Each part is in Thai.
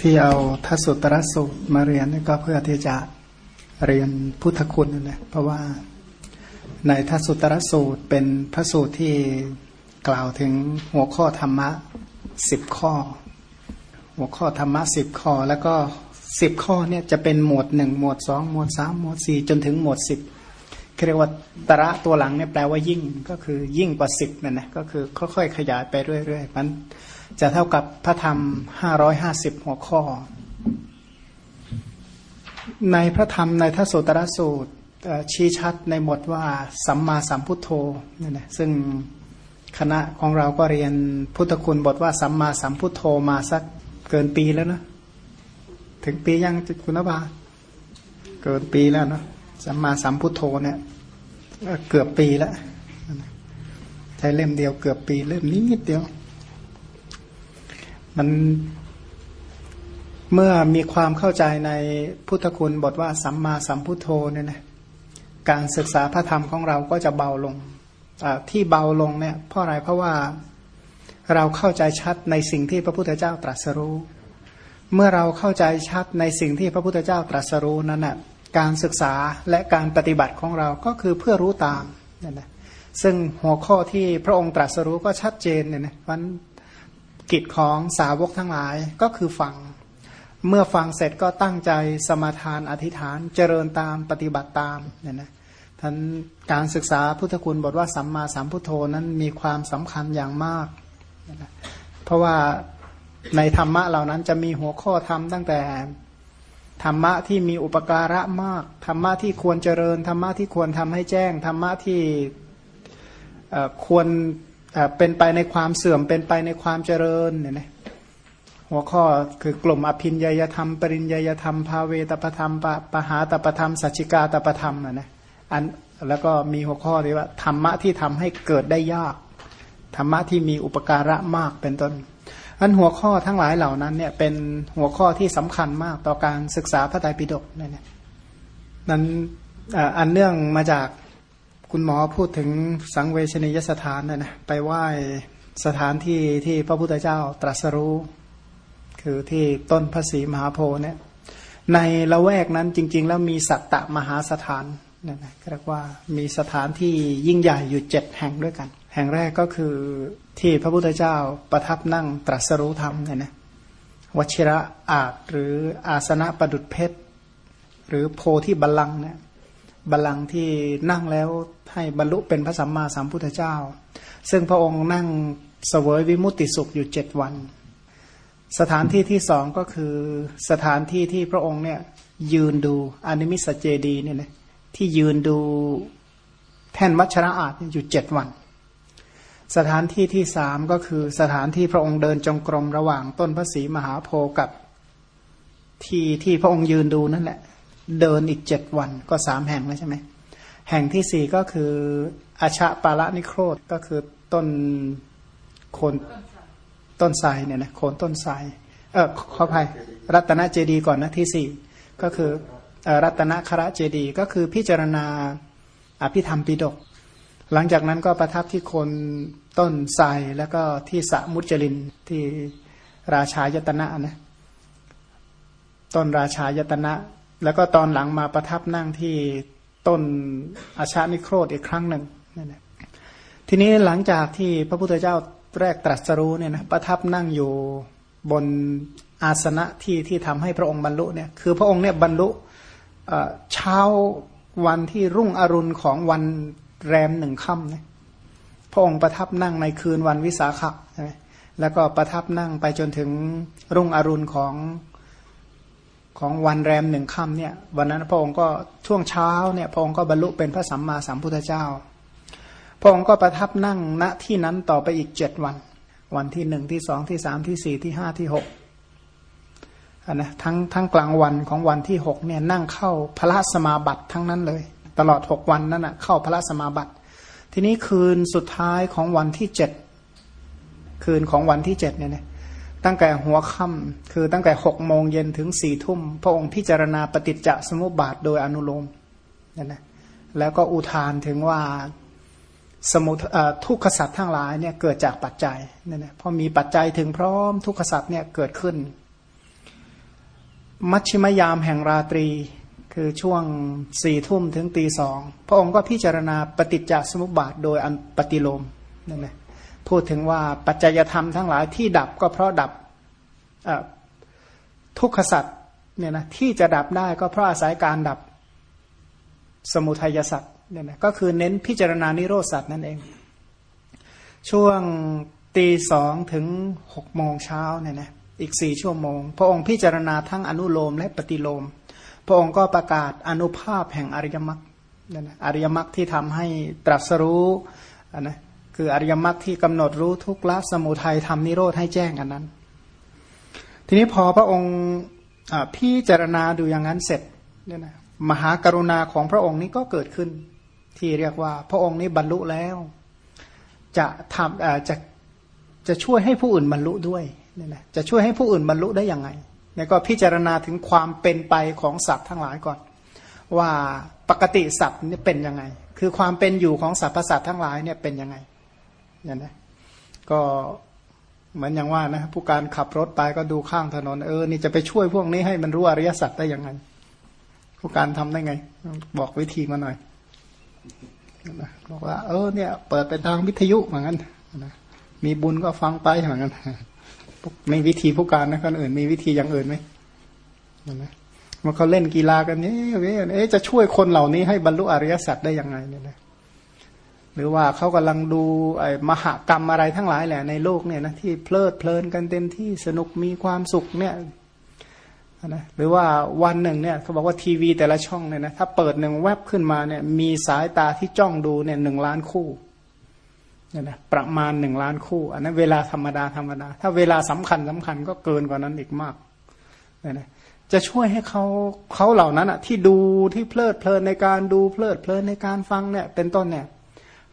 ที่เอาทัศุตรสูตรมาเรียนก็เพื่อที่จะเรียนพุทธคุณนั่นแหละเพราะว่าในทัศุตรสูตรเป็นพระสูตรที่กล่าวถึงหัวข้อธรรมะสิบข้อ หัวข้อธรรมะสิบข้อ แล้วก็สิบข้อเนี่ยจะเป็นหมวดหนึ่งหมวดสองหมวดสามหมวดสี่จนถึงหมวดสิบเรียกว่าตระตัวหลังเนี่ยแปลว่ายิ่งก็คือยิ่งกว่าสิบนั่นนะก็คือค่อยๆขยายไปเรื่อยๆมัน จะเท่ากับพระธรรมห้าร้อยห้าสิบหัวข้อ ในพระธรรมในทศตรสูตรชี้ชัดในหมดว่าสัมมาสัมพุทโธนี่นะซึ่งคณะของเราก็เรียนพุทธคุณบทว่าสัมมาสัมพุทโธมาสักเกินปีแล้วนะถึงปียังคุณบาเกินปีแล้วเนาะสัมมาสัมพุทโธเนี่ยเกือบปีแล้วใช้เล่มเดียวเกือบปีเล่มนิดเดียว มันเมื่อมีความเข้าใจในพุทธคุณบทว่าสัมมาสัมพุทโธเนี่ยนะการศึกษาพระธรรมของเราก็จะเบาลงที่เบาลงเนี่ยเพราะอะไรเพราะว่าเราเข้าใจชัดในสิ่งที่พระพุทธเจ้าตรัสรู้ เมื่อเราเข้าใจชัดในสิ่งที่พระพุทธเจ้าตรัสรู้นั้นนะการศึกษาและการปฏิบัติของเราก็คือเพื่อรู้ตามนี่นะซึ่งหัวข้อที่พระองค์ตรัสรู้ก็ชัดเจนเนี่ยนะมัน กิจของสาวกทั้งหลายก็คือฟัง เมื่อฟังเสร็จก็ตั้งใจสมาทานอธิษฐานเจริญตามปฏิบัติตามเนี่ยนะท่านการศึกษาพุทธคุณบทว่าสัมมาสัมพุทโธนั้นมีความสำคัญอย่างมากนะเพราะว่าในธรรมะเหล่านั้นจะมีหัวข้อธรรมตั้งแต่ธรรมะที่มีอุปการะมาก ธรรมะที่ควรเจริญ ธรรมะที่ควรทำให้แจ้ง ธรรมะที่ควร เป็นไปในความเสื่อมเป็นไปในความเจริญเนี่ยนะหัวข้อคือกลุ่มอภินยยธรรม ปริญยยธรรม ภาเวตปธรรมปปหาตปธรรม สัจจิกาตปธรรมนะนะอันแล้วก็มีหัวข้อที่ว่าธรรมะที่ทำให้เกิดได้ยาก ธรรมะที่มีอุปการะมากเป็นต้นอันหัวข้อทั้งหลายเหล่านั้นเนี่ยเป็นหัวข้อที่สำคัญมากต่อการศึกษาพระไตรปิฎกนั่นนั้นอันเนื่องมาจาก คุณหมอพูดถึงสังเวชนียสถานนะนะไปไหว้สถานที่ที่พระพุทธเจ้าตรัสรู้ คือที่ต้นพระศรีมหาโพธิ์เนี่ยในละแวกนั้นจริง ๆ แล้วมีสัตตมหาสถานนี่ยนะเรียกว่ามีสถานที่ยิ่งใหญ่อยู่เจ็ดแห่งด้วยกัน แห่งแรกก็คือที่พระพุทธเจ้าประทับนั่งตรัสรู้ธรรมเนี่ยนะวชิระอาจหรืออาสนะประดุดเพชร หรือโพธิบัลลังเนี่ย บัลลังก์ที่นั่งแล้วให้บรรลุเป็นพระสัมมาสัมพุทธเจ้า ซึ่งพระองค์นั่งเสวยวิมุตติสุขอยู่เจ็ดวัน สถานที่ที่สองก็คือสถานที่ที่พระองค์เนี่ยยืนดูอนิมิสเจดีเนี่ยนะที่ยืนดูแท่นวัชระอาจอยู่เจ็ดวัน สถานที่ที่สามก็คือสถานที่พระองค์เดินจงกรมระหว่างต้นพระศรีมหาโพธิ์กับที่ที่พระองค์ยืนดูนั่นแหละ เดินอีกเจ็ดวันก็สามแห่งแล้วใช่ไหมแห่งที่สี่ก็คืออาชาปาละนิโครธก็คือต้นโคนต้นไทรเนี่ยนะโคนต้นไทรเออขออภัยรัตนเจดีก่อนนะที่สี่ก็คือรัตนคระเจดีก็คือพิจารณาอภิธรรมปิดกหลังจากนั้นก็ประทับที่โคนต้นไทรแล้วก็ที่สะมุจลินที่ราชายตนะนะต้นราชายตนะ แล้วก็ตอนหลังมาประทับนั่งที่ต้นอาชานิโครธอีกครั้งหนึ่งนั่นแหละทีนี้หลังจากที่พระพุทธเจ้าแรกตรัสรู้เนี่ยนะประทับนั่งอยู่บนอาสนะที่ที่ทำให้พระองค์บรรลุเนี่ยคือพระองค์เนี่ยบรรลุเช้าวันที่รุ่งอรุณของวันแรมหนึ่งค่ำนี่ยพระองค์ประทับนั่งในคืนวันวิสาขะใช่ไหมแล้วก็ประทับนั่งไปจนถึงรุ่งอรุณของ ของวันแรมหนึ่งค่ำเนี่ยวันนั้นพระองค์ก็ช่วงเช้าเนี่ยพระองค์ก็บรรลุเป็นพระสัมมาสัมพุทธเจ้า พระองค์ก็ประทับนั่งณที่นั้นต่อไปอีกเจ็ดวัน วันที่หนึ่งที่สองที่สามที่สี่ที่ห้าที่หกนะทั้งทั้งกลางวันของวันที่หกเนี่ยนั่งเข้าพระสมาบัติทั้งนั้นเลย ตลอดหกวันนั้นนะเข้าพระสมาบัติ ทีนี้คืนสุดท้ายของวันที่เจ็ดคืนของวันที่เจ็ดเนี่ย ตั้งแต่หัวค่ำคือตั้งแต่หกโมงเย็นถึงสี่ทุ่ม พระองค์พิจารณาปฏิจจสมุปบาทโดยอนุโลมนั่นนะแล้วก็อุทานถึงว่าสมุทุกขสัตว์ทั้งหลายเนี่ยเกิดจากปัจจัยนั่นนะพอมีปัจจัยถึงพร้อมทุกขสัตว์เนี่ยเกิดขึ้น มัชชิมยามแห่งราตรี คือช่วงสี่ทุ่มถึงตีสองพระองค์ก็พิจารณาปฏิจจสมุปบาทโดยอันปฏิโลมนั่นนะ พูดถึงว่าปัจจัยธรรมทั้งหลายที่ดับก็เพราะดับทุกขสัตว์เนี่ยนะที่จะดับได้ก็เพราะอาศัยการดับสมุทัยสัตว์เนี่ยนะก็คือเน้นพิจารณานิโรธสัตว์นั่นเอง ช่วงตีสองถึงหกโมงเช้าเนี่ยนะอีกสี่ชั่วโมง พระองค์พิจารณาทั้งอนุโลมและปฏิโลม พระองค์ก็ประกาศอนุภาพแห่งอริยมรรคเนี่ยนะอริยมรรคที่ทำให้ตรัสรู้นะ คืออริยมรรคที่กำหนดรู้ทุกละสมุทัยทำนิโรธให้แจ้งอันนั้น ทีนี้พอพระองค์พิจารณาดูอย่างนั้นเสร็จเนี่ยนะมหากรุณาของพระองค์นี้ก็เกิดขึ้น ที่เรียกว่า พระองค์นี้บรรลุแล้ว จะทำจะจะช่วยให้ผู้อื่นบรรลุด้วยเนี่ยนะจะช่วยให้ผู้อื่นบรรลุได้ยังไงเนี่ยก็พิจารณาถึงความเป็นไปของสัตว์ทั้งหลายก่อน ว่าปกติสัตว์นี่เป็นยังไง คือความเป็นอยู่ของสรรพสัตว์ทั้งหลายเนี่ยเป็นยังไง เนี่ยนะก็เหมือนอย่างว่านะผู้การขับรถไปก็ดูข้างถนนเออนี่จะไปช่วยพวกนี้ให้มันรู้อริยสัจได้ยังไง ผู้การทำได้ไง บอกวิธีมาหน่อยบอกว่า เออเนี่ย เปิดเป็นทางวิทยุเหมือนกันมีบุญก็ฟังไปเหมือนกันไม่วิธีผู้การนะคนอื่น มีวิธีอย่างอื่นไหมนะมันเขาเล่นกีฬากันนี่เอ๊ะจะช่วยคนเหล่านี้ให้บรรลุอริยสัจได้ยังไงเนี่ยนะ หรือว่าเขากำลังดูไอ้มหากรรมอะไรทั้งหลายแหละในโลกเนี่ยนะที่เพลิดเพลินกันเต็มที่สนุกมีความสุขเนี่ยนะหรือว่าวันหนึ่งเนี่ยเขาบอกว่าทีวีแต่ละช่องเนี่ยนะถ้าเปิดหนึ่งแวบขึ้นมาเนี่ยมีสายตาที่จ้องดูเนี่ยหนึ่งล้านคู่เนี่ยนะประมาณหนึ่งล้านคู่ อันนั้นเวลาธรรมดาธรรมดา ถ้าเวลาสำคัญสำคัญก็เกินกว่านั้นอีกมากเนี่ยนะจะช่วยให้เขาเขาเหล่านั้นอะที่ดูที่เพลิดเพลินในการดูเพลิดเพลินในการฟังเนี่ยเป็นต้นเนี่ย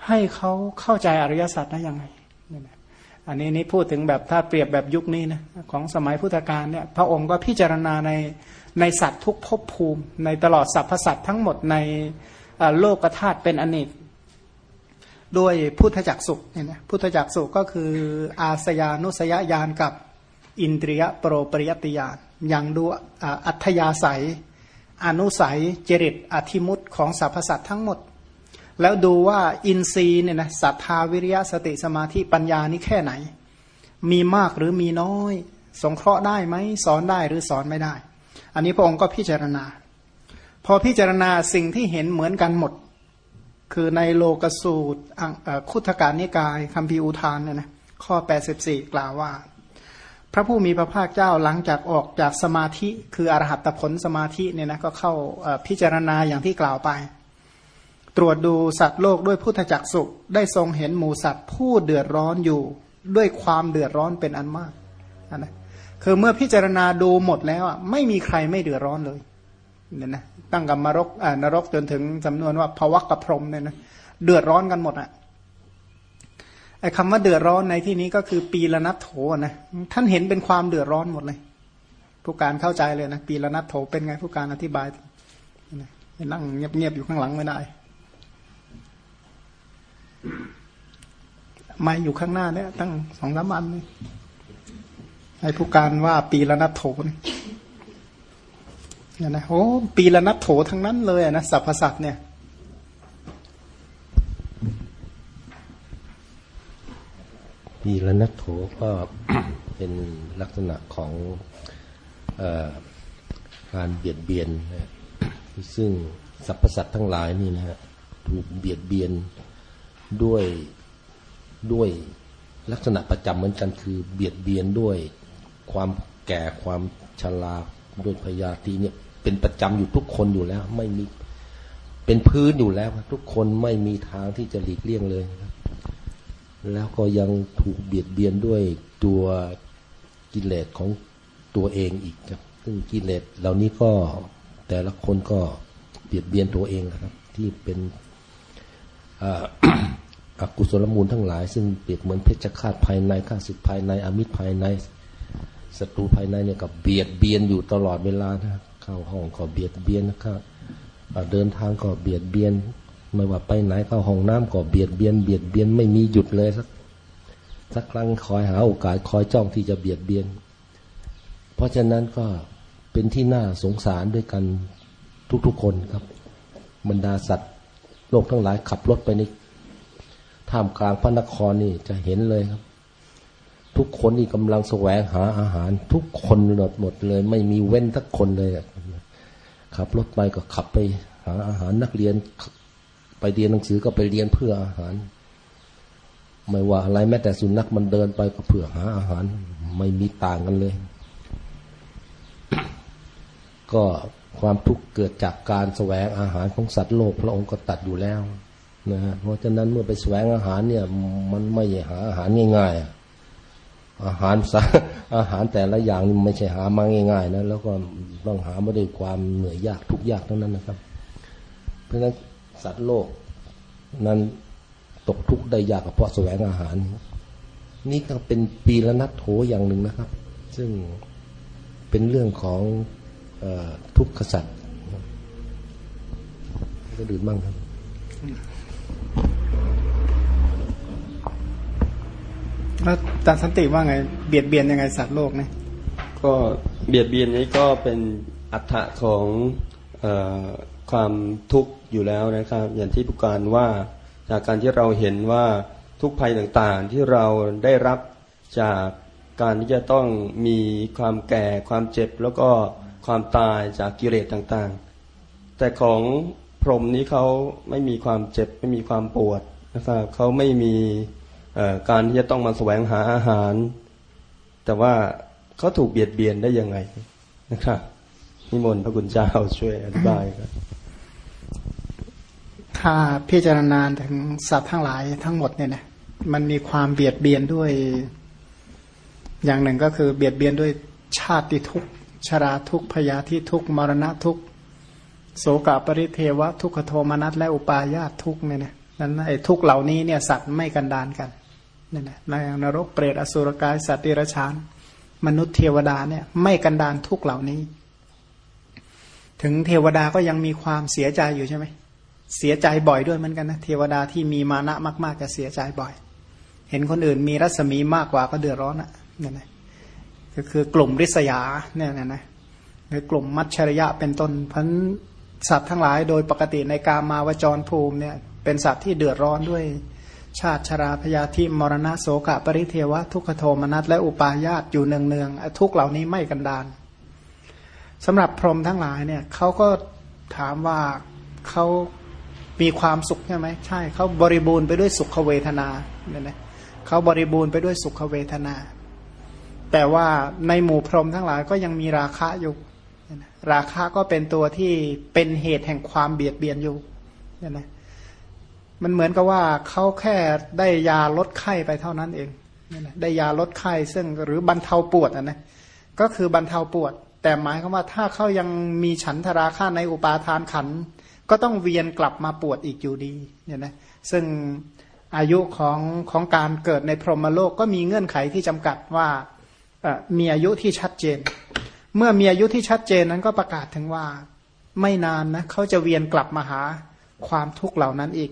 ให้เขาเข้าใจอริยสัจได้ยังไงอันนี้นี่พูดถึงแบบถ้าเปรียบแบบยุคนี้นะของสมัยพุทธกาลเนี่ยพระองค์ก็พิจารณาในในสัตว์ทุกภพภูมิ ในตลอดสรรพสัตว์ทั้งหมดในโลกธาตุเป็นอเนกด้วยพุทธจักสุเนี่ยนะพุทธจักสุก็คืออาสยานุสยญาณกับอินทรียโปรปริยติญาณอย่างดูอัธยาศัย อนุสัยจริตอธิมุตของสรรพสัตว์ทั้งหมด แล้วดูว่าอินทรีย์เนี่ยนะศรัทธาวิริยะสติสมาธิปัญญานี่แค่ไหน มีมากหรือมีน้อย สงเคราะห์ได้ไหมสอนได้หรือสอนไม่ได้ อันนี้พระองค์ก็พิจารณา พอพิจารณาสิ่งที่เห็นเหมือนกันหมด คือในโลกสูตรคุถการนิกายคำพีอุทานเนี่ยนะข้อ 84 กล่าวว่า พระผู้มีพระภาคเจ้าหลังจากออกจากสมาธิ คืออรหัตผลสมาธิเนี่ยนะก็เข้าพิจารณาอย่างที่กล่าวไป ตรวจดูสัตว์โลกด้วยพุทธจักสุได้ทรงเห็นหมูสัตว์ผู้เดือดร้อนอยู่ด้วยความเดือดร้อนเป็นอันมากนะคือเมื่อพิจารณาดูหมดแล้วอะไม่มีใครไม่เดือดร้อนเลยเนี่ยนะตั้งกับมรกอ่านรกจนถึงจำนวนว่าภวกกับพรมเนี่ยนะเดือดร้อนกันหมดอะไอ้คำว่าเดือดร้อนในที่นี้ก็คือปีละนัดโถนะท่านเห็นเป็นความเดือดร้อนหมดเลยผู้การเข้าใจเลยนะปีละนัดโถเป็นไงผู้การอธิบายนั่งเงียบๆอยู่ข้างหลังไม่ได้ ไม่อยู่ข้างหน้าเนี่ย ตั้งสองสามวันเลยให้ผู้การว่าปีละนับโถนี่เนี่ยนะโอ้ปีละนับโถทั้งนั้นเลยนะสัพพสัตเนี่ยปีละนับโถก็เป็นลักษณะของอการเบียดเบียนนะซึ่งสรรพสัตว์ทั้งหลายนี่นะฮะถูกเบียดเบียน ด้วยด้วยลักษณะประจำเหมือนกันคือเบียดเบียนด้วยความแก่ความชราด้วยพยาธิเนี่ยเป็นประจำอยู่ทุกคนอยู่แล้ว ไม่มีเป็นพื้นอยู่แล้ว ทุกคนไม่มีทางที่จะหลีกเลี่ยงเลยครับ แล้วก็ยังถูกเบียดเบียนด้วยตัวกิเลสของตัวเองอีกครับ ซึ่งกิเลสเหล่านี้ก็แต่ละคนก็เบียดเบียนตัวเองนะครับ ที่เป็น อกุศลมูลทั้งหลาย ซึ่งเปรียบเหมือนเพชฌฆาตภายในข้าศึกภายในอมิตรภายในศัตรูภายในเนี่ยกับเบียดเบียนอยู่ตลอดเวลานะเข้าห้องก็เบียดเบียนนะครับเดินทางก็เบียดเบียน ไม่ว่าไปไหนเข้าห้องน้ำก็เบียดเบียน เบียดเบียนไม่มีหยุดเลยสักสักครั้งคอยหาโอกาสคอยจ้องที่จะเบียดเบียน เพราะฉะนั้นก็เป็นที่น่าสงสารด้วยกันทุกๆคนครับ บรรดาสัตว์ โลกทั้งหลายขับรถไปใน ท่ามกลางพระนครนี่จะเห็นเลยครับ ทุกคนนี่กำลังแสวงหาอาหาร ทุกคนหมดหมดเลย ไม่มีเว้นสักคนเลยขับรถไปก็ขับไปหาอาหารนักเรียน ไปเรียนหนังสือก็ไปเรียนเพื่ออาหาร ไม่ว่าอะไรแม้แต่สุนัขมันเดินไปก็เพื่อหาอาหาร ไม่มีต่างกันเลย ก็ความทุกข์เกิดจากการแสวงอาหารของสัตว์โลก พระองค์ก็ตัดอยู่แล้ว นะฮะเพราะฉะนั้นเมื่อไปแสวงอาหารเนี่ย มันไม่หาอาหารง่ายๆอาหารสอาหารแต่ละอย่างนี่ไม่ใช่หามาง่ายๆนะแล้วก็ต้องหามาด้วยความเหนื่อยยากทุกยากเท่านั้นนะครับ เพราะฉะนั้นสัตว์โลกนั้นตกทุกข์ได้ยากเพราะแสวงอาหาร นี่ก็เป็นปีละนัดโถอย่างหนึ่งนะครับ ซึ่งเป็นเรื่องของอทุกขสัตว์ก็ดื่มบ้างครับ แล้วจารสันติว่าไง เบียดเบียนยังไงสัตว์โลกเนี่ยก็เบียดเบียนนี้ก็เป็นอัตถะของอความทุกข์อยู่แล้วนะครับ อย่างที่ผู้การว่าจากการที่เราเห็นว่าทุกภัยต่างๆ ที่เราได้รับจากการที่จะต้องมีความแก่ความเจ็บแล้วก็ความตายจากกิเลสต่างๆ แต่ของพรหมนี้เขาไม่มีความเจ็บไม่มีความปวดนะครับเขาไม่มี การที่จะต้องมาแสวงหาอาหาร แต่ว่าเขาถูกเบียดเบียนได้ยังไงนะครับนิมนต์พระคุณเจ้าช่วยอธิบายครับถ้าพิจารณาถึงสัตว์ทั้งหลายทั้งหมดเนี่ยนะมันมีความเบียดเบียนด้วย อย่างหนึ่งก็คือเบียดเบียนด้วยชาติทุกชราทุกพยาธิทุกมรณะทุกโสกปริเทวะ ทุกขโทมนัสและอุปาญาตทุกเนี่ยนะนั้นไอ้ทุกเหล่านี้เนี่ยสัตว์ไม่กันดานกัน นี่ยนะในนรกเปรตอสุรกายสัตว์เดิรชาน มนุษย์เทวดาเนี่ยไม่กันดานทุกเหล่านี้ ถึงเทวดาก็ยังมีความเสียใจอยู่ใช่ไหมเสียใจบ่อยด้วยเหมือนกันนะเทวดาที่มีมานะมากๆจะเสียใจบ่อย เห็นคนอื่นมีรัศมีมากกว่าก็เดือดร้อนอะเนี่ยนะก็คือกลุ่มริษยาเนี่ยนะนะหรือกลุ่มมัชชริยะเป็นต้นพันสัตว์ทั้งหลายโดยปกติในกามาวจรภูมิเนี่ยเป็นสัตว์ที่เดือดร้อนด้วย ชาติชราพยาธิมรณะโสกะปริเทวะทุกขโทมนัสและอุปาญาตอยู่เนืองๆทุกเหล่านี้ไม่กันดานสำหรับพรหมทั้งหลายเนี่ยเขาก็ถามว่าเขามีความสุขใช่ไหมใช่เขาบริบูรณ์ไปด้วยสุขเวทนาเนี่ยนะเขาบริบูรณ์ไปด้วยสุขเวทนา แต่ว่าในหมู่พรหมทั้งหลายก็ยังมีราคะอยู่ราคะก็เป็นตัวที่เป็นเหตุแห่งความเบียดเบียนอยู่เนี่ยนะ มันเหมือนกับว่าเขาแค่ได้ยาลดไข้ไปเท่านั้นเองได้ยาลดไข้ซึ่งหรือบรรเทาปวดนะนะก็คือบรรเทาปวด แต่หมายความว่าถ้าเขายังมีฉันทราคะในอุปาทานขัน ก็ต้องเวียนกลับมาปวดอีกอยู่ดีเนี่ยนะซึ่งอายุของของการเกิดในพรหมโลกก็มีเงื่อนไขที่จำกัดว่ามีอายุที่ชัดเจน เมื่อมีอายุที่ชัดเจนนั้นก็ประกาศถึงว่าไม่นานนะเขาจะเวียนกลับมาหาความทุกข์เหล่านั้นอีก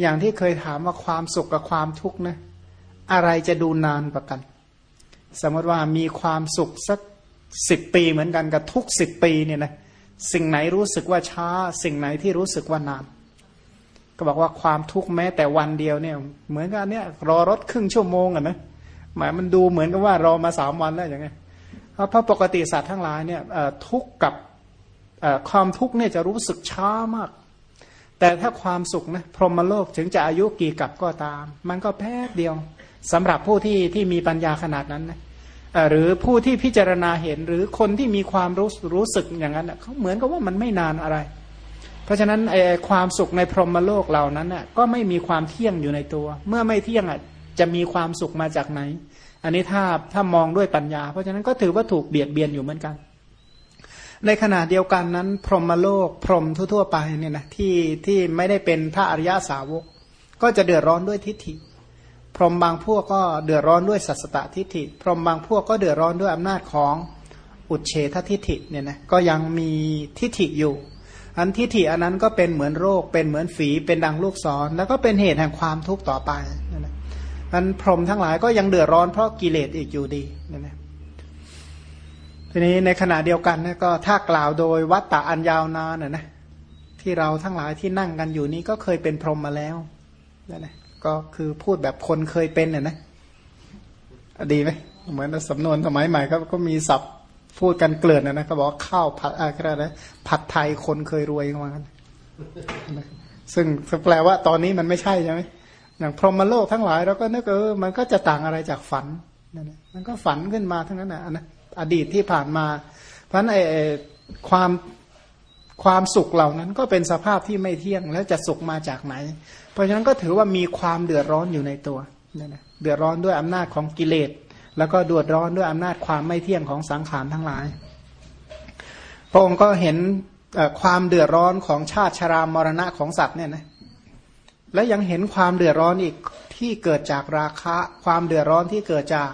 อย่างที่เคยถามว่าความสุขกับความทุกข์นะ อะไรจะดูนานกว่ากัน สมมติว่ามีความสุขสักสิบปีเหมือนกันกับทุกสิบปีเนี่ยนะสิ่งไหนรู้สึกว่าช้า สิ่งไหนที่รู้สึกว่านาน ก็บอกว่าความทุกข์แม้แต่วันเดียวเนี่ย เหมือนกันเนี่ยรอรถครึ่งชั่วโมงอะนะหมายมันดูเหมือนกับว่ารอมาสามวันแล้วอย่างไงเพราะปกติสัตว์ทั้งหลายเนี่ยทุกข์กับความทุกข์เนี่ยจะรู้สึกช้ามาก แต่ถ้าความสุขนะพรหมโลกถึงจะอายุกี่กับก็ตาม มันก็แป๊บเดียวสำหรับผู้ที่ที่มีปัญญาขนาดนั้นนะหรือผู้ที่พิจารณาเห็นหรือคนที่มีความรู้รู้สึกอย่างนั้นเขาเหมือนกับว่ามันไม่นานอะไร เพราะฉะนั้นไอ้ความสุขในพรหมโลกเหล่านั้นน่ะก็ไม่มีความเที่ยงอยู่ในตัว เมื่อไม่เที่ยงอะจะมีความสุขมาจากไหน อันนี้ถ้าถ้ามองด้วยปัญญา เพราะฉะนั้นก็ถือว่าถูกเบียดเบียนอยู่เหมือนกัน ในขณะเดียวกันนั้น พรหมโลกพรหมทั่วๆไปเนี่ยนะที่ที่ไม่ได้เป็นพระอริยาสาวก ก็จะเดือดร้อนด้วยทิฏฐิ พรหมบางพวกก็เดือดร้อนด้วยสัสตตทิฏฐิ พรหมบางพวกก็เดือดร้อนด้วยอำนาจของอุเฉททิฏฐิเนี่ยนะก็ยังมีทิฏฐิอยู่ อันทิฏฐิอันนั้นก็เป็นเหมือนโรค เป็นเหมือนฝีเป็นดังลูกศร แล้วก็เป็นเหตุแห่งความทุกข์ต่อไปนั่นนะอันพรหมทั้งหลายก็ยังเดือดร้อนเพราะกิเลสอีกอยู่ดีนั่นนะ ทีนี้ในขณะเดียวกันนะก็ถ้ากล่าวโดยวัตตะอันยาวนานนะนะที่เราทั้งหลายที่นั่งกันอยู่นี้ก็เคยเป็นพรหมมาแล้วนั่นแหละก็คือพูดแบบคนเคยเป็นน่ยนะดีไหมเหมือนสำนวนสมัยใหม่ก็ก็มีศัพท์พูดกันเกลื่อนนะนะก็บอกข้าวผัดอะไรนะผัดไทยคนเคยรวยมาซึ่งแปลว่าตอนนี้มันไม่ใช่ใช่ไหมอย่างพรหมโลกทั้งหลายเราก็นึกเออมันก็จะต่างอะไรจากฝันนั่นแหละมันก็ฝันขึ้นมาทั้งนั้นนะนะ อดีตที่ผ่านมา เพราะฉะนั้นไอ้ความความสุขเหล่านั้นก็เป็นสภาพที่ไม่เที่ยงแล้วจะสุขมาจากไหน เพราะฉะนั้นก็ถือว่ามีความเดือดร้อนอยู่ในตัวเดือดร้อนด้วยอำนาจของกิเลส แล้วก็เดือดร้อนด้วยอำนาจความไม่เที่ยงของสังขารทั้งหลาย พระองค์ก็เห็นความเดือดร้อนของชาติชรามรณะของสัตว์เนี่ยนะและยังเห็นความเดือดร้อนอีกที่เกิดจากราคะ ความเดือดร้อนที่เกิดจาก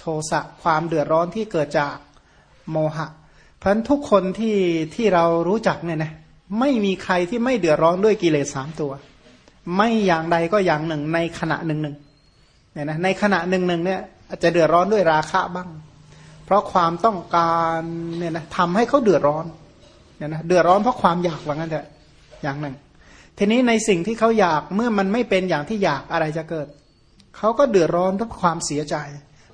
โทสะความเดือดร้อนที่เกิดจากโมหะ เพราะทุกคนที่ที่เรารู้จักเนี่ยนะไม่มีใครที่ไม่เดือดร้อนด้วยกิเลสสามตัว ไม่อย่างใดก็อย่างหนึ่งในขณะหนึ่งหนึ่งเนี่ยนะในขณะหนึ่งหนึ่งเนี่ยอาจจะเดือดร้อนด้วยราคะบ้าง เพราะความต้องการเนี่ยนะทำให้เขาเดือดร้อนเนี่ยนะเดือดร้อนเพราะความอยากว่างั้นเถอะอย่างหนึ่ง ทีนี้ในสิ่งที่เขาอยากเมื่อมันไม่เป็นอย่างที่อยากอะไรจะเกิดเขาก็เดือดร้อนเพราะความเสียใจ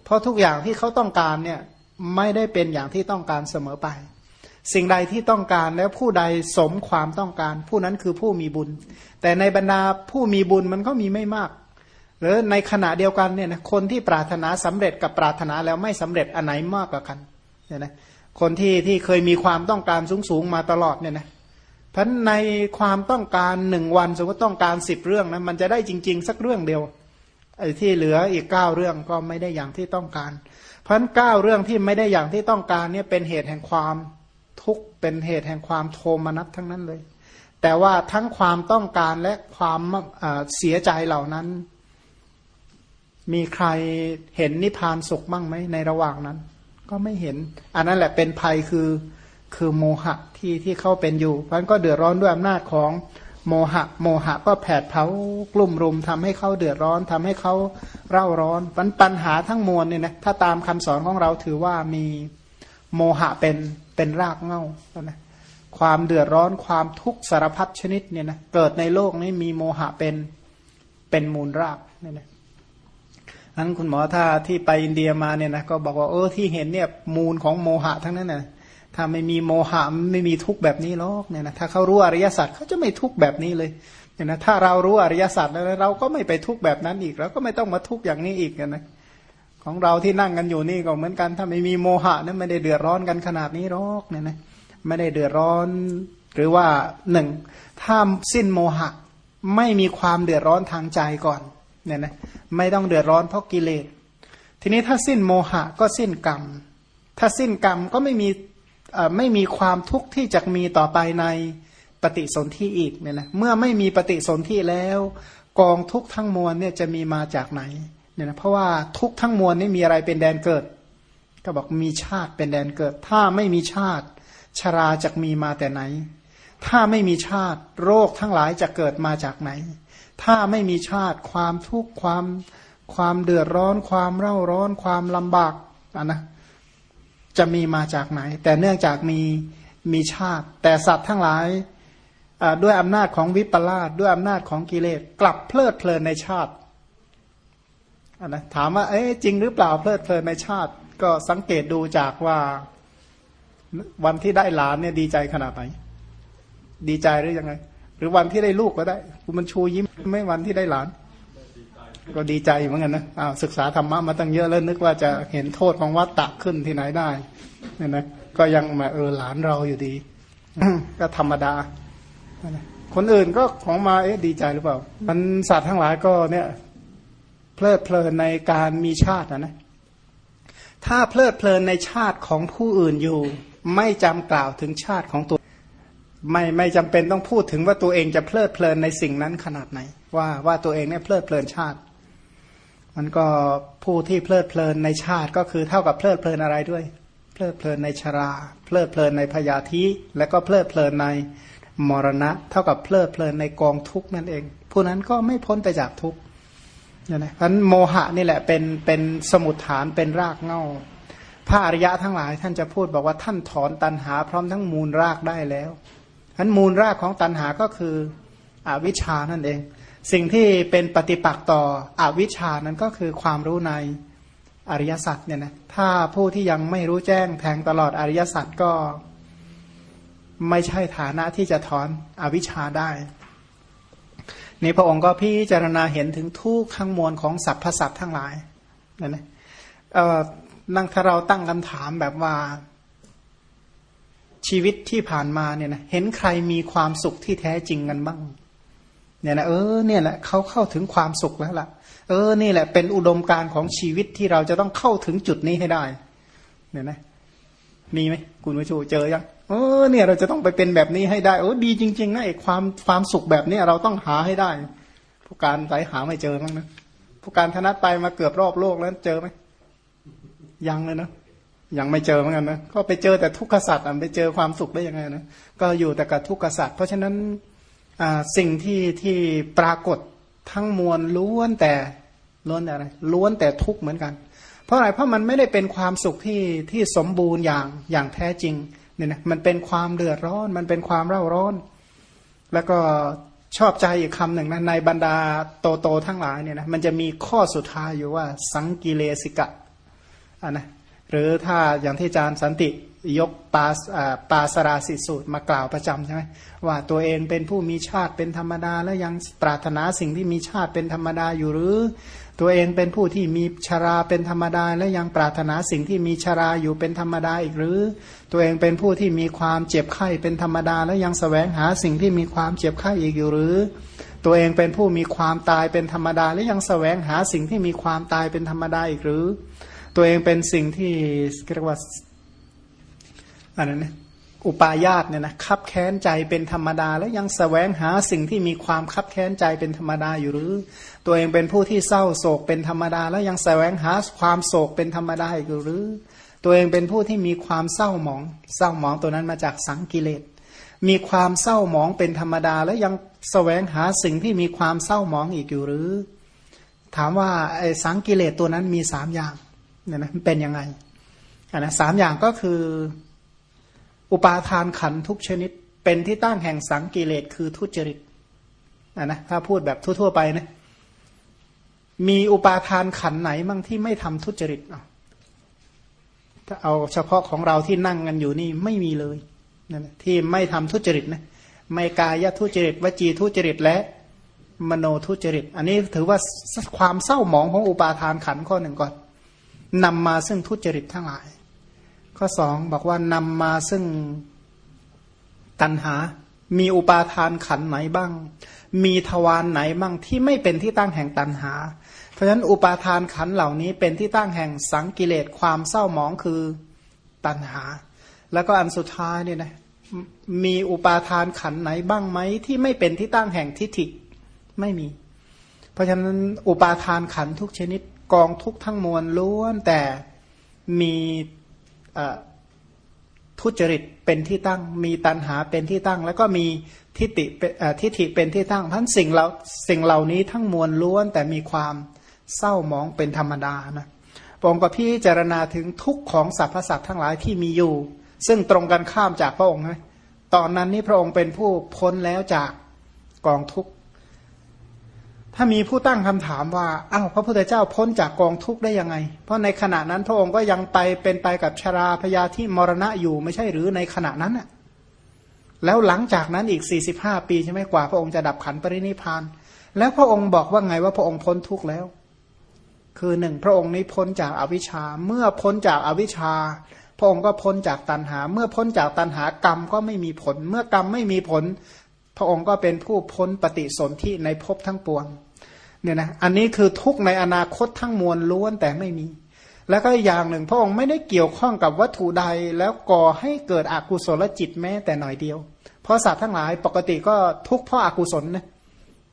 เพราะทุกอย่างที่เขาต้องการเนี่ยไม่ได้เป็นอย่างที่ต้องการเสมอไป สิ่งใดที่ต้องการแล้วผู้ใดสมความต้องการ ผู้นั้นคือผู้มีบุญ แต่ในบรรดาผู้มีบุญมันก็มีไม่มาก หรือในขณะเดียวกันเนี่ยนะคนที่ปรารถนาสำเร็จกับปรารถนาแล้วไม่สำเร็จอันไหนมากกว่ากันเนี่ยนะคนที่ที่เคยมีความต้องการสูงสูงมาตลอดเนี่ยนะเพราะในความต้องการหนึ่งวันสมมติต้องการสิบเรื่องนะมันจะได้จริง ๆ สักเรื่องเดียว ไอ้ที่เหลืออีกเก้าเรื่องก็ไม่ได้อย่างที่ต้องการ เพราะเก้าเรื่องที่ไม่ได้อย่างที่ต้องการเนี่ยเป็นเหตุแห่งความทุกข์เป็นเหตุแห่งความโทมนัสทั้งนั้นเลย แต่ว่าทั้งความต้องการและความเสียใจเหล่านั้น มีใครเห็นนิพพานสุขบ้างไหมในระหว่างนั้น ก็ไม่เห็น อันนั้นแหละเป็นภัยคือคือโมหะที่ที่เข้าเป็นอยู่เพราะนั้นก็เดือดร้อนด้วยอำนาจของ โมหะ โมหะก็แผดเผากลุ่มรุมทำให้เขาเดือดร้อนทำให้เขาเร่าร้อนปัญปัญหาทั้งมวลเนี่ยนะถ้าตามคำสอนของเราถือว่ามีโมหะเป็นเป็นรากเง้านะความเดือดร้อนความทุกข์สารพัดชนิดเนี่ยนะเกิดในโลกนี้มีโมหะเป็นเป็นมูลรากเนี่ยนะนั้นคุณหมอถ้าที่ไปอินเดียมาเนี่ยนะก็บอกว่าเออที่เห็นเนี่ยมูลของโมหะทั้งนั้นนะ ถ้าไม่มีโมหะไม่มีทุกแบบนี้หรอกเนี่ยนะถ้าเขารู้อริยสัจเขาจะไม่ทุกแบบนี้เลยเนี่ยนะถ้าเรารู้อริยสัจแล้วเราก็ไม่ไปทุกแบบนั้นอีกเราก็ไม่ต้องมาทุกอย่างนี้อีกนะของเราที่นั่งกันอยู่นี่ก็เหมือนกันถ้าไม่มีโมหะนั้นไม่ได้เดือดร้อนกันขนาดนี้หรอกเนี่ยนะไม่ได้เดือดร้อน หรือว่าหนึ่งถ้าสิ้นโมหะ ไม่มีความเดือดร้อนทางใจก่อนเนี่ยนะไม่ต้องเดือดร้อนเพราะกิเลสทีนี้ถ้าสิ้นโมหะก็สิ้นกรรม ถ้าสิ้นกรรมก็ไม่มี ไม่มีความทุกข์ที่จะมีต่อไปในปฏิสนธิอีกเนี่ยนะเมื่อไม่มีปฏิสนธิแล้ว กองทุกข์ทั้งมวลเนี่ยจะมีมาจากไหนเนี่ยนะเพราะว่าทุกข์ทั้งมวลนี่มีอะไรเป็นแดนเกิด ก็บอกมีชาติเป็นแดนเกิด ถ้าไม่มีชาติชราจะมีมาแต่ไหน ถ้าไม่มีชาติโรคทั้งหลายจะเกิดมาจากไหน ถ้าไม่มีชาติความทุกข์ความความเดือดร้อน ความเร่าร้อน ความลำบากอะนะ จะมีมาจากไหน แต่เนื่องจากมีมีชาติ แต่สัตว์ทั้งหลายด้วยอำนาจของวิปลาสด้วยอำนาจของกิเลสกลับเพลิดเพลินในชาตินะถามว่าเอ๊ะจริงหรือเปล่าเพลิดเพลินในชาติ ก็สังเกตดูจากว่าวันที่ได้หลานเนี่ยดีใจขนาดไหน ดีใจหรือยังไง หรือวันที่ได้ลูกก็ได้คุณมันชูยิ้มไม่วันที่ได้หลาน ก็ดีใจเหมือนกันนะอ้าวศึกษาธรรมะมาตั้งเยอะแล้วนึกว่าจะเห็นโทษของวัดตะขึ้นที่ไหนได้เนี่ยนะก็ยังมาเออหลานเราอยู่ดี ก็ธรรมดา คนอื่นก็ของมาเอ๊ะดีใจหรือเปล่า มันสัตว์ทั้งหลายก็เนี่ย เพลิดเพลินในการมีชาตินะนะ ถ้าเพลิดเพลินในชาติของผู้อื่นอยู่ ไม่จำกล่าวถึงชาติของตัว ไม่ไม่จำเป็นต้องพูดถึงว่าตัวเองจะเพลิดเพลินในสิ่งนั้นขนาดไหน ว่าว่าตัวเองเนี่ยเพลิดเพลินชาติ มันก็ผู้ที่เพลิดเพลินในชาติก็คือเท่ากับเพลิดเพลินอะไรด้วย เพลิดเพลินในชรา เพลิดเพลินในพยาธิและก็เพลิดเพลินในมรณะ เท่ากับเพลิดเพลินในกองทุกนั่นเอง ผู้นั้นก็ไม่พ้นไปจากทุกเนี่ยนะเพราะโมหะนี่แหละเป็นเป็นสมุดฐานเป็นรากเง้าพระอริยะทั้งหลายท่านจะพูดบอกว่าท่านถอนตันหาพร้อมทั้งมูลรากได้แล้วอันมูลรากของตันหาก็คืออวิชชานั่นเอง สิ่งที่เป็นปฏิปักษ์ต่ออวิชชานั้นก็คือความรู้ในอริยสัจเนี่ยนะถ้าผู้ที่ยังไม่รู้แจ้งแทงตลอดอริยสัจก็ไม่ใช่ฐานะที่จะถอนอวิชชาได้นี่พระองค์ก็พิจารณาเห็นถึงทุกข้างมวลของสรรพสัตว์ทั้งหลายนั่นนะเออนั่งถ้าเราตั้งคำถามแบบว่าชีวิตที่ผ่านมาเนี่ยนะเห็นใครมีความสุขที่แท้จริงกันบ้าง เนี่ยนะเออเนี่ยแหละเขาเข้าถึงความสุขแล้วล่ะ เออนี่แหละ เป็นอุดมการของชีวิตที่เราจะต้องเข้าถึงจุดนี้ให้ได้ เนี่ยนะมีไหมคุณวิชูเจอยังเออเนี่ยเราจะต้องไปเป็นแบบนี้ให้ได้โอ้ดีจริง ๆนะไอ้ความความสุขแบบนี้เราต้องหาให้ได้ ผู้การสายหาไม่เจอมั้งนะผู้การธนัตไปมาเกือบรอบโลกแล้วเจอไหมยังเลยนะยังไม่เจอเหมือนกันนะก็ไปเจอแต่ทุกขสัตว์ไปเจอความสุขได้ยังไงนะก็อยู่แต่กับทุกขสัตว์เพราะฉะนั้น สิ่งที่ที่ปรากฏทั้งมวลล้วนแต่ล้วนแต่อะไรล้วนแต่ทุกข์เหมือนกัน เพราะอะไรเพราะมันไม่ได้เป็นความสุขที่ที่สมบูรณ์อย่างอย่างแท้จริงเนี่ยนะมันเป็นความเดือดร้อน มันเป็นความเร่าร้อน แล้วก็ชอบใจอีกคำหนึ่งนะในบรรดาโตโตทั้งหลายเนี่ยนะมันจะมีข้อสุดท้ายอยู่ว่าสังกิเลสิกะอะนะหรือถ้าอย่างที่อาจารย์สันติ ยกปาปาสราสิสูตรมากล่าวประจำใช่ไหมว่าตัวเองเป็นผู้มีชาติเป็นธรรมดา แล้วยังปรารถนาสิ่งที่มีชาติเป็นธรรมดาอยู่หรือ ตัวเองเป็นผู้ที่มีชาราเป็นธรรมดา และยังปรารถนาสิ่งที่มีชาราอยู่เป็นธรรมดาอีกหรือ ตัวเองเป็นผู้ที่มีความเจ็บไข้เป็นธรรมดา และยังสแสวงหาสิ่งที่มีความเจ็บไข้อีกอยู่หรือ ตัวเองเป็นผู้มีความตายเป็นธรรมดา และยังสแสวงหาสิ่งที่มีความตายเป็นธรรมดาอีกหรือตัวเองเป็นสิ่งที่เรียกว่า อันนั้นนะอุปาญาตเนี่ยนะคับแค้นใจเป็นธรรมดา แล้วยังสแสวงหาสิ่งที่มีความคับแค้นใจเป็นธรรมดาอยู่หรือ ตัวเองเป็นผู้ที่เศร้าโศกเป็นธรรมดา แล้วยังสแสวงหาความโศกเป็นธรรมดาอยู่หรือ ตัวเองเป็นผู้ที่มีความเศร้าหมอง เศร้าหมองตัวนั้นมาจากสังกิเลสมีความเศร้าหมองเป็นธรรมดา แล้วยังสแสวงหาสิ่งที่มีความเศร้าหมองอีกอยู่หรือ ถามว่าไอ้สังกิเลสตัวนั้นมีสามอย่างเนี่ยนะเป็นยังไงอันนะสามอย่างก็คือ อุปาทานขันทุกชนิด เป็นที่ตั้งแห่งสังกิเลสคือทุจริตนะนะถ้าพูดแบบทั่ว ๆ ไปนะมีอุปาทานขันไหนมั่งที่ไม่ทำทุจริตถ้าเอาเฉพาะของเราที่นั่งกันอยู่นี่ไม่มีเลยนะที่ไม่ทำทุจริตนะไม่กายทุจริตวจีทุจริตและมโนทุจริต อันนี้ถือว่าความเศร้าหมองของอุปาทานขันข้อหนึ่งก่อนนำมาซึ่งทุจริตทั้งหลาย ข้อสองบอกว่านำมาซึ่งตัณหา มีอุปาทานขันไหนบ้าง มีทวารไหนบ้างที่ไม่เป็นที่ตั้งแห่งตัณหา เพราะฉะนั้นอุปาทานขันเหล่านี้เป็นที่ตั้งแห่งสังกิเลสความเศร้าหมองคือตัณหา แล้วก็อันสุดท้ายเนี่ยนะมีอุปาทานขันไหนบ้างไหมที่ไม่เป็นที่ตั้งแห่งทิฏฐิไม่มี เพราะฉะนั้นอุปาทานขันทุกชนิดกองทุกทั้งมวลล้วนแต่มี ทุจริตเป็นที่ตั้ง มีตัณหาเป็นที่ตั้ง แล้วก็มีทิฏฐิทิฏฐิเป็นที่ตั้งพันสิ่งเราสิ่งเหล่านี้ทั้งมวลล้วนแต่มีความเศร้ามองเป็นธรรมดานะพระองค์ก็พิจารณาถึงทุกของสรรพสัตว์ทั้งหลายที่มีอยู่ ซึ่งตรงกันข้ามจากพระองค์นะตอนนั้นนี้พระองค์เป็นผู้พ้นแล้วจากกองทุก ถ้ามีผู้ตั้งคำถามว่าอ้าวพระพุทธเจ้าพ้นจากกองทุกข์ได้ยังไง เพราะในขณะนั้นพระองค์ก็ยังไปเป็นไปกับชราพยาที่มรณะอยู่ไม่ใช่หรือในขณะนั้นน่ะแล้วหลังจากนั้นอีกสี่สิบห้าปีใช่ไหมกว่า พระองค์จะดับขันปรินิพาน แล้วพระองค์บอกว่าไงว่าพระองค์พ้นทุกข์แล้ว คือหนึ่งพระองค์นี้พ้นจากอวิชชา เมื่อพ้นจากอวิชชา พระองค์ก็พ้นจากตัณหา เมื่อพ้นจากตัณหากรรมก็ไม่มีผล เมื่อกรรมไม่มีผล พระองค์ก็เป็นผู้พ้นปฏิสนธิในภพทั้งปวง เนี่ยนะอันนี้คือทุกในอนาคตทั้งมวลล้วนแต่ไม่มี แล้วก็อย่างหนึ่งพระองค์ไม่ได้เกี่ยวข้องกับวัตถุใดแล้วก่อให้เกิดอกุศลจิตแม้แต่หน่อยเดียว เพราะสัตว์ทั้งหลายปกติก็ทุกเพราะอากุศลนะ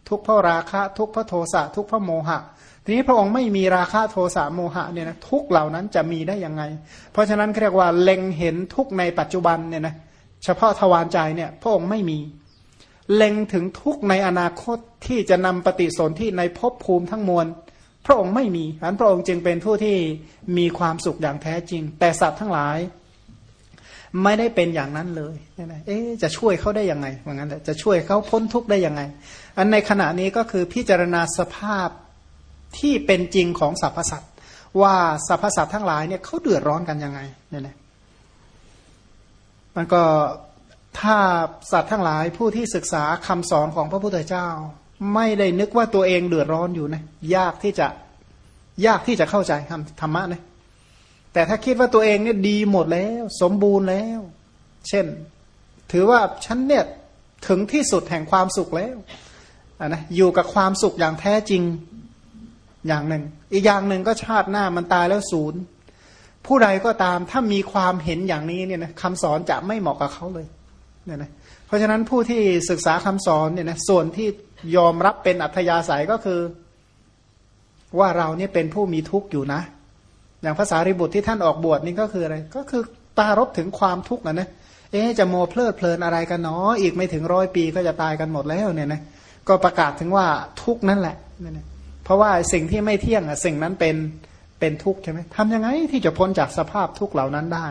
ทุกเพราะราคะ ทุกเพราะโทสะทุกเพราะโมหะทีนี้พระองค์ไม่มีราคะโทสะโมหะเนี่ยนะทุกเหล่านั้นจะมีได้ยังไง เพราะฉะนั้นเรียกว่าเล็งเห็นทุกในปัจจุบันเนี่ยนะเฉพาะทวารใจเนี่ยพระองค์ไม่มี เล็งถึงทุกในอนาคตที่จะนำปฏิสนธิในภพภูมิทั้งมวล พระองค์ไม่มีอันพระองค์จึงเป็นผู้ที่มีความสุขอย่างแท้จริง แต่สัตว์ทั้งหลาย ไม่ได้เป็นอย่างนั้นเลยเนี่นะเอ๊จะช่วยเขาได้ยังไงว่างั้นจะช่วยเขาพ้นทุกข์ได้ยังไง อันในขณะนี้ก็คือพิจารณาสภาพที่เป็นจริงของสรรพสัตว์ว่าสรรพสัตว์ทั้งหลายเนี่ยเขาเดือดร้อนกันยังไงเนี่ยนะมันก็ ถ้าสัตว์ทั้งหลายผู้ที่ศึกษาคำสอนของพระพุทธเจ้า ไม่ได้นึกว่าตัวเองเดือดร้อนอยู่นะยากที่จะยากที่จะเข้าใจคำธรรมะนะแต่ถ้าคิดว่าตัวเองเนี่ยดีหมดแล้ว สมบูรณ์แล้ว เช่น ถือว่าฉันเนี่ยถึงที่สุดแห่งความสุขแล้วนะอยู่กับความสุขอย่างแท้จริงอย่างหนึ่ง อีกอย่างหนึ่งก็ชาติหน้ามันตายแล้วศูนย์ผู้ใดก็ตามถ้ามีความเห็นอย่างนี้เนี่ยนะคำสอนจะไม่เหมาะกับเขาเลย เนี่ยนะเพราะฉะนั้นผู้ที่ศึกษาคำสอนเนี่ยนะส่วนที่ยอมรับเป็นอัธยาศัยก็คือ ว่าเราเนี่ยเป็นผู้มีทุกข์อยู่นะ อย่างภาษาริบุตรที่ท่านออกบวชนี่ก็คืออะไร ก็คือตารบถึงความทุกข์นะนะเอ๊จะโมเพลิดเพลินอะไรกันเนาะอีกไม่ถึงร้อยปีก็จะตายกันหมดแล้วเนี่ยนะก็ประกาศถึงว่าทุกข์นั่นแหละเนี่ยนะเพราะว่าสิ่งที่ไม่เที่ยงอะสิ่งนั้นเป็นเป็นทุกข์ใช่ไหมทำยังไงที่จะพ้นจากสภาพทุกข์เหล่านั้นได้